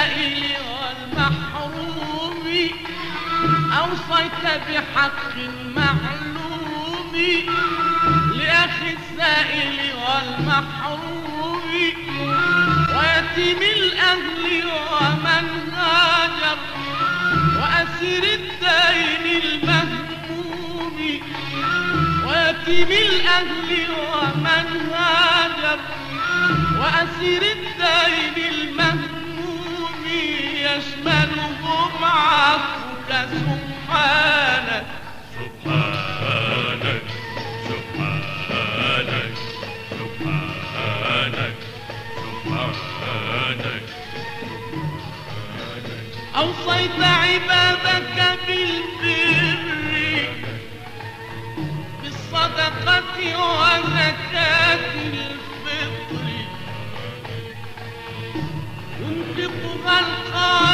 السائل والمحروم أوصيت بحق معلوم لأخي السائل والمحروم ويتيم الأهل ومن هاجر وأسر الدين المهموم. ويتيم الأهل ومن هاجر وأسر الدين المهموم. يشملهم عفوك سبحانك. سبحانك سبحانك سبحانك سبحانك. أوصيت عبادك بالبر بالصدقة وزكاة الفطر. ينفقها القادر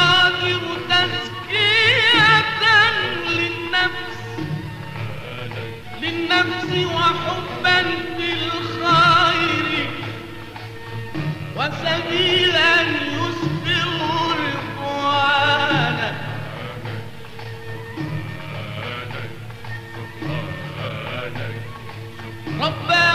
النفس وحبا للخير وسبيلا يسبغ رضوانا ربنا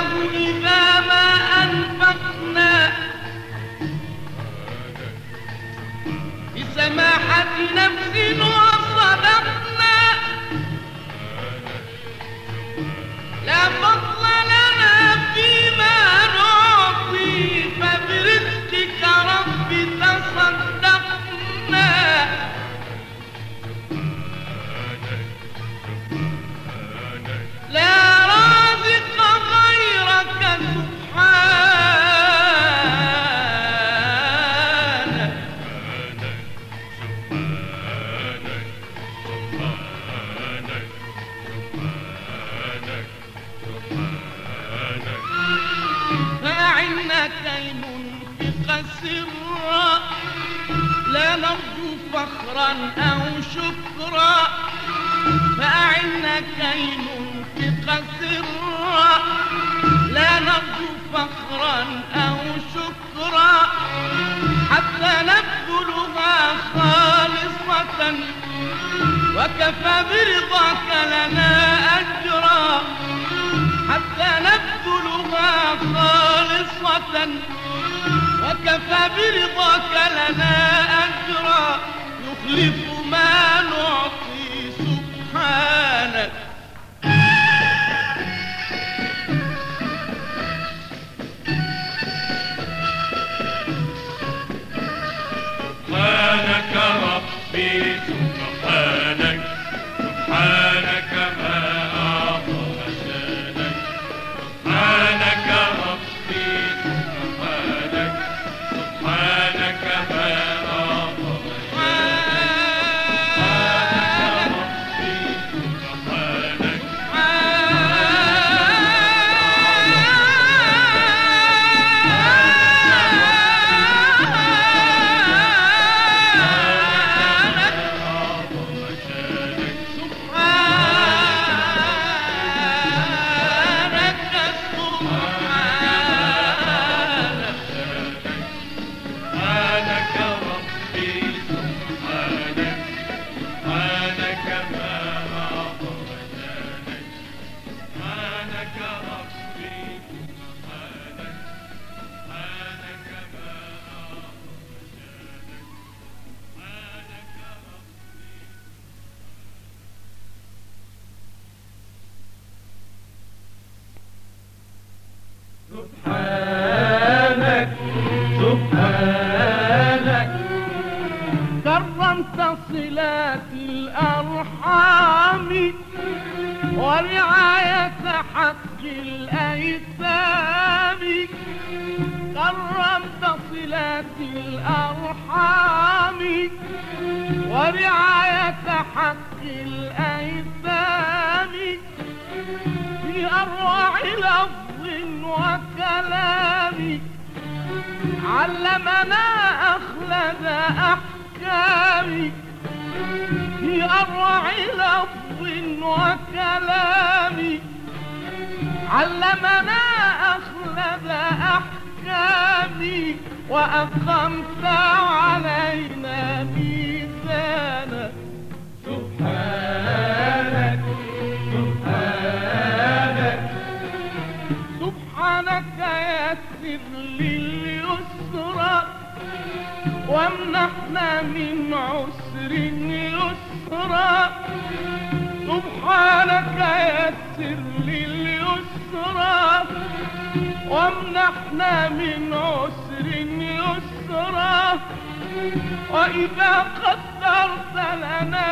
وإذا قدرت لنا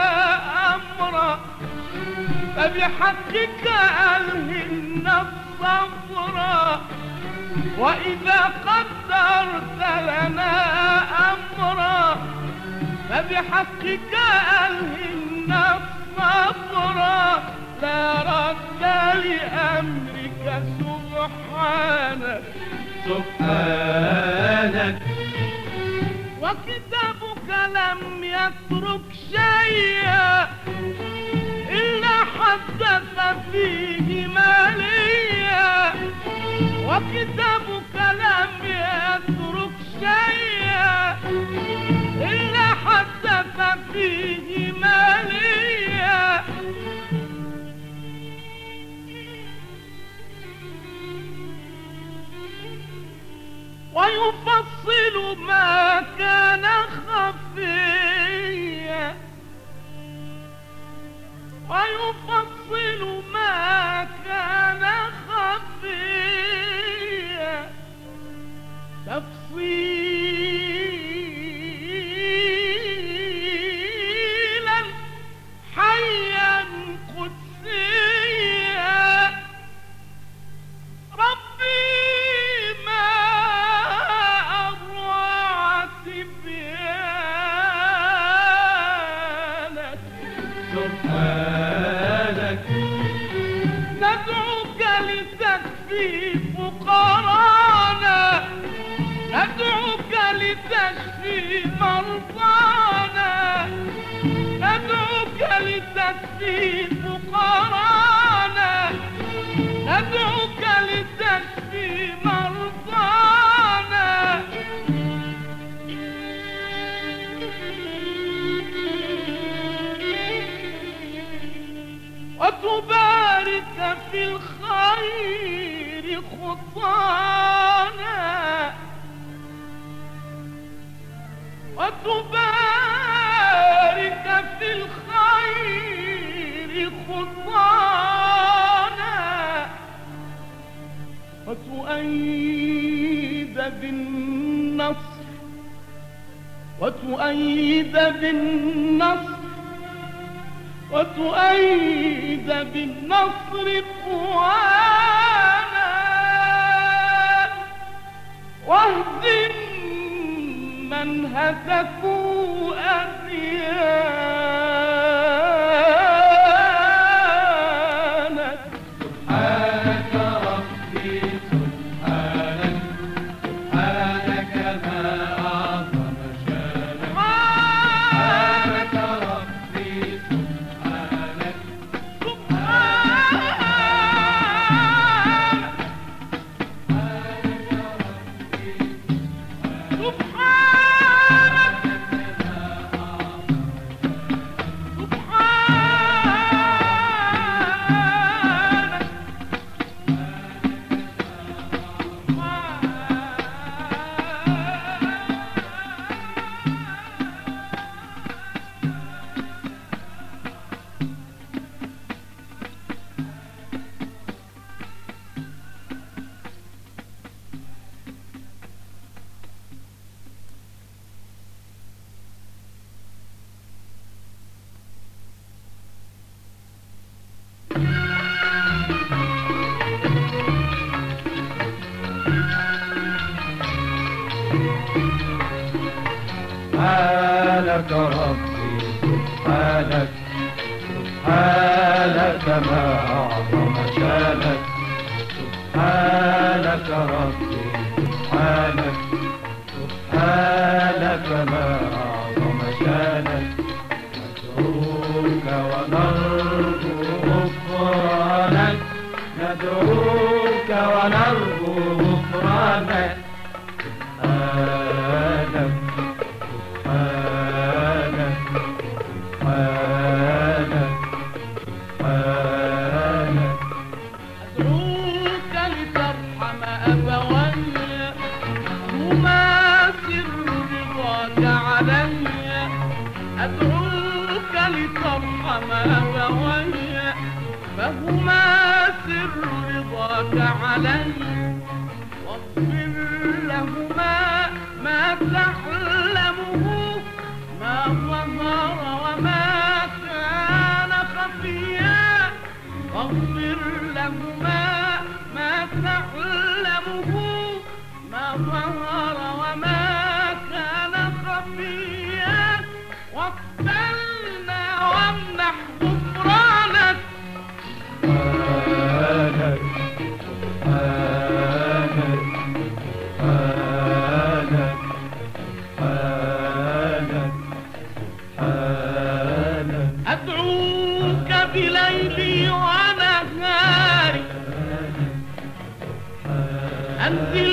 أمرا فبحقك ألهمنا الصبرا وإذا قدرت لنا أمرا فبحقك ألهمنا الصبرا لا رد لأمرك سبحانك سبحانك. وكتاب فلم يترك شيئا إلا حدث فيه ماليا وكتابك لم يترك شيئا إلا حدث فيه ماليا ويفصل ما كان خفيا. ويفصل ما كان خفيا. تفصيل في الفقراء وتؤيد بالنصر وتؤيد بالنصر قوانا واهزم من هتكوا أذيانا سبحانك ربي سبحانك سبحانك ما أعظم شأنك سبحانك ربي. دي ليلي ونهاري. أنزل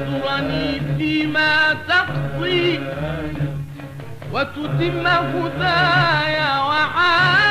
نورني فيما تقضي وتتم هدايا وعاد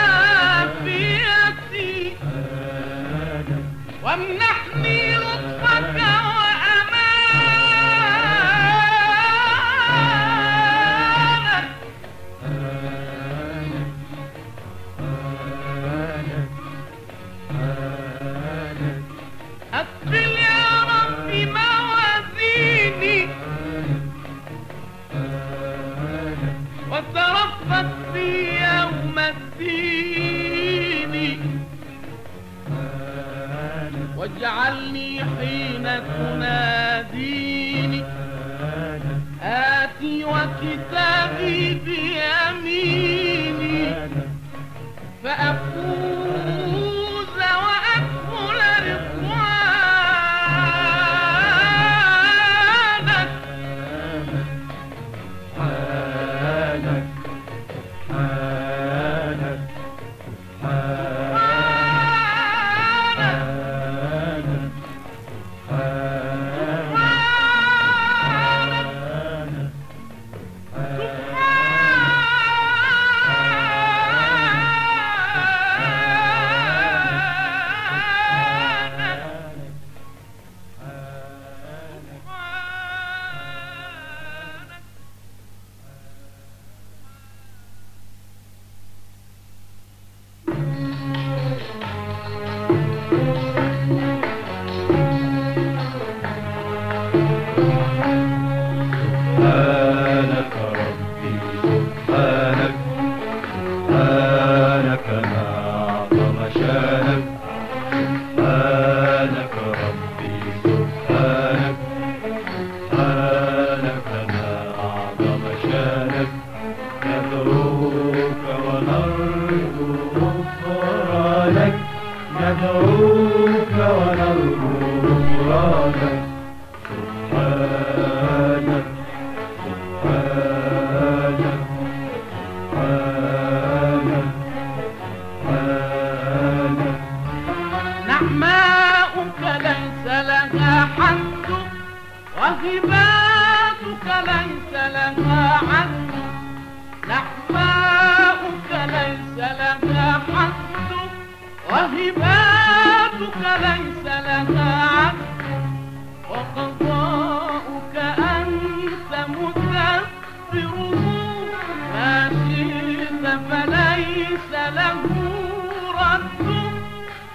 رد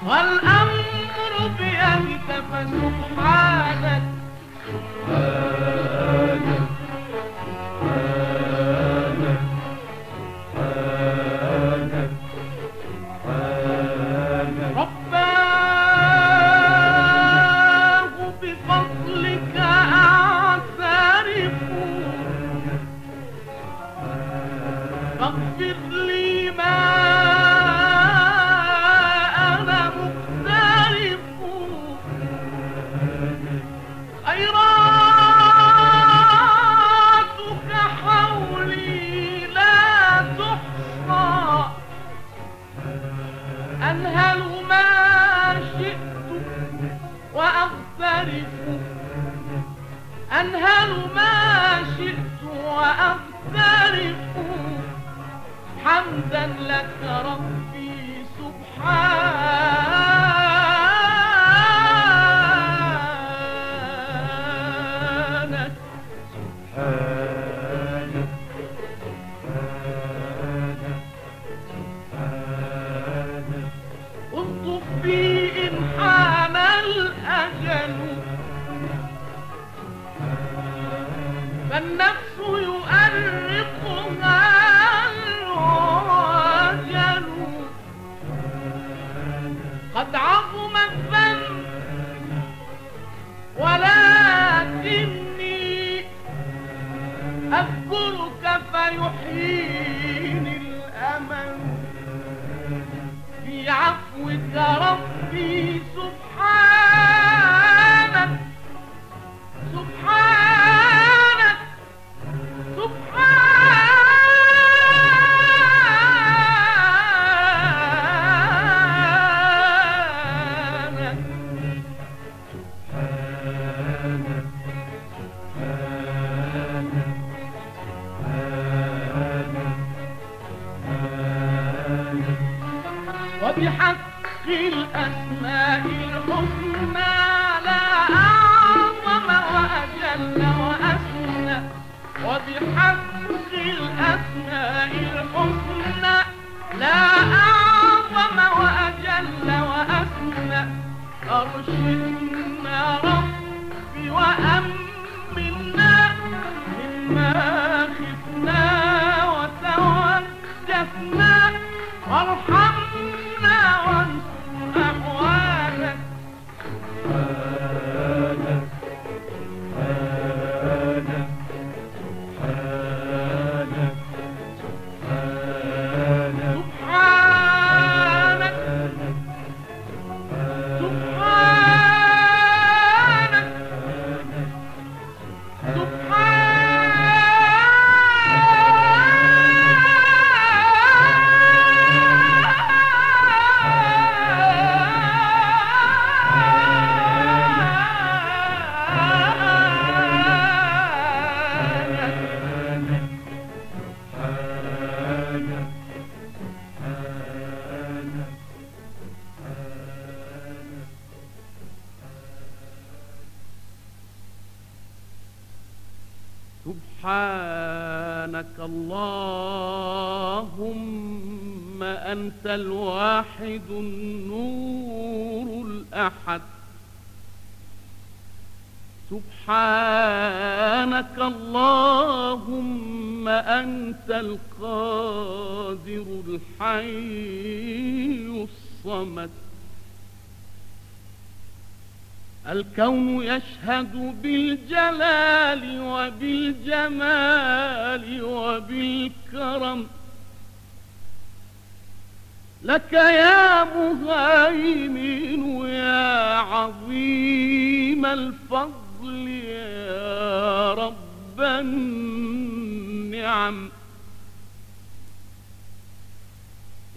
والأمر بيدك فسبحانك سبحانك سبحانك أنت الواحد النور الأحد. سبحانك اللهم أنت القادر الحي الصمد. الكون يشهد بالجلال وبالجمال وبالكرم. لك يا مهيمن يا عظيم الفضل يا رب النعم.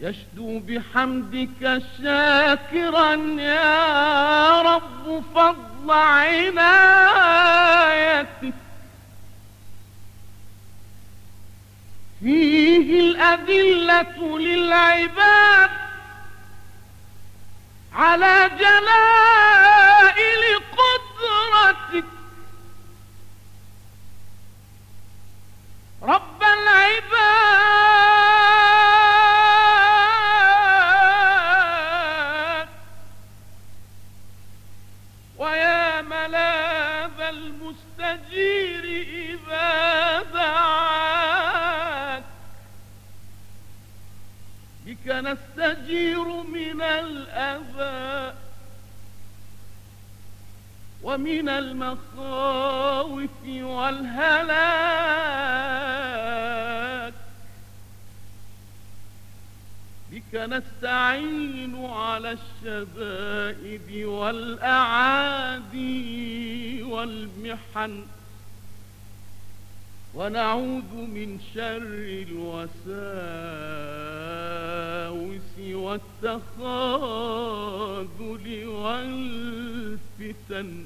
يشدو بحمدك شاكرا يا رب فضل عنايتك. فيه الأدلة للعباد على جلائل قدرتك. رب العباد نستجير من الأذى ومن المخاوف والهلاك. بك نستعين على الشدائد والأعادي والمحن ونعوذ من شر الوساوس. والتخاذل والفتن.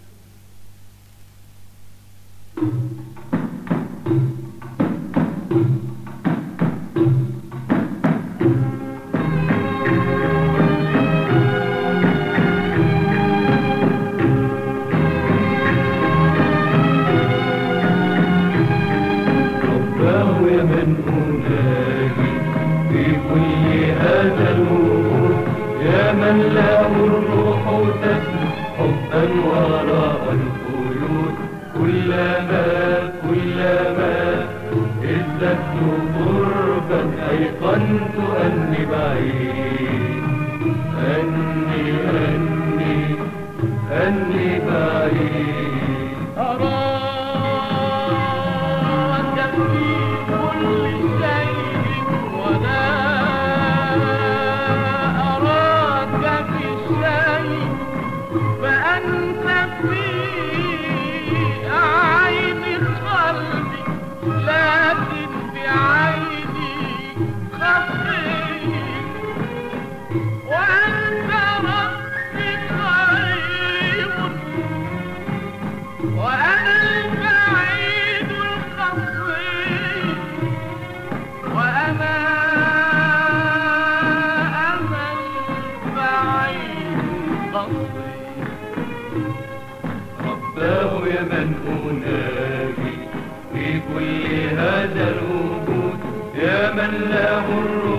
كلما كلما ازددت قربا أيقنت أني بعيد أني أني أني بعيد كل هذا الوجود يا من له الروح